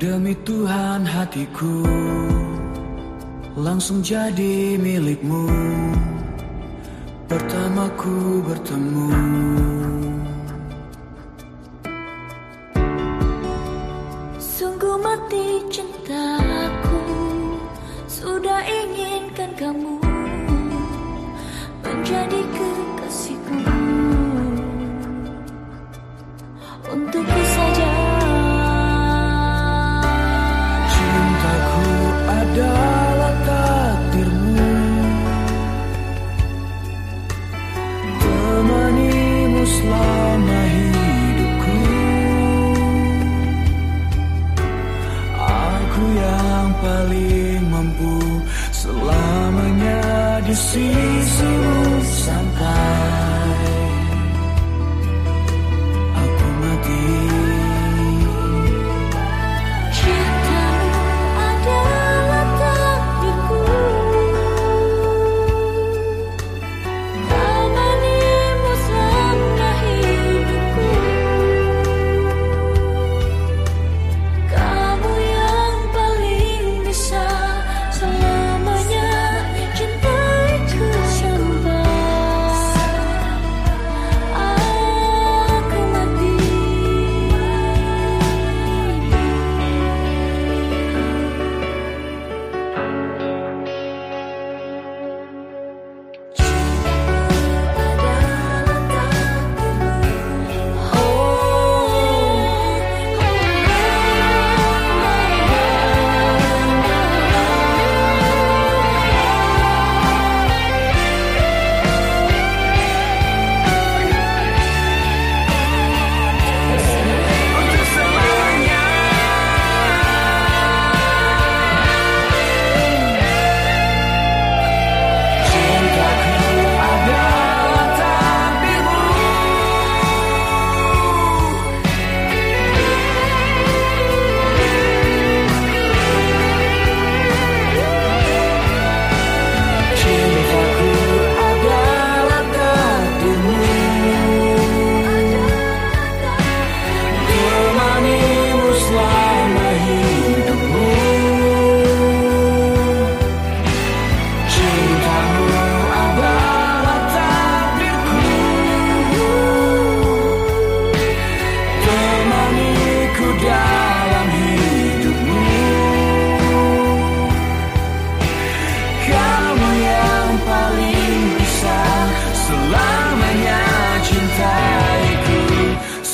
Demi Tuhan hatiku langsung jadi milikmu. Pertamaku bertemu inginkan kamu Menjadi kekasihku paling mampu Selamanya di sisimu sampai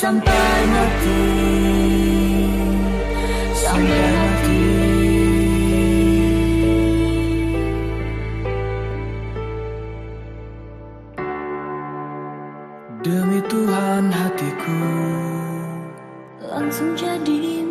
Sampai mati. Sampai mati. Demi Tuhan hatiku Langsung jadi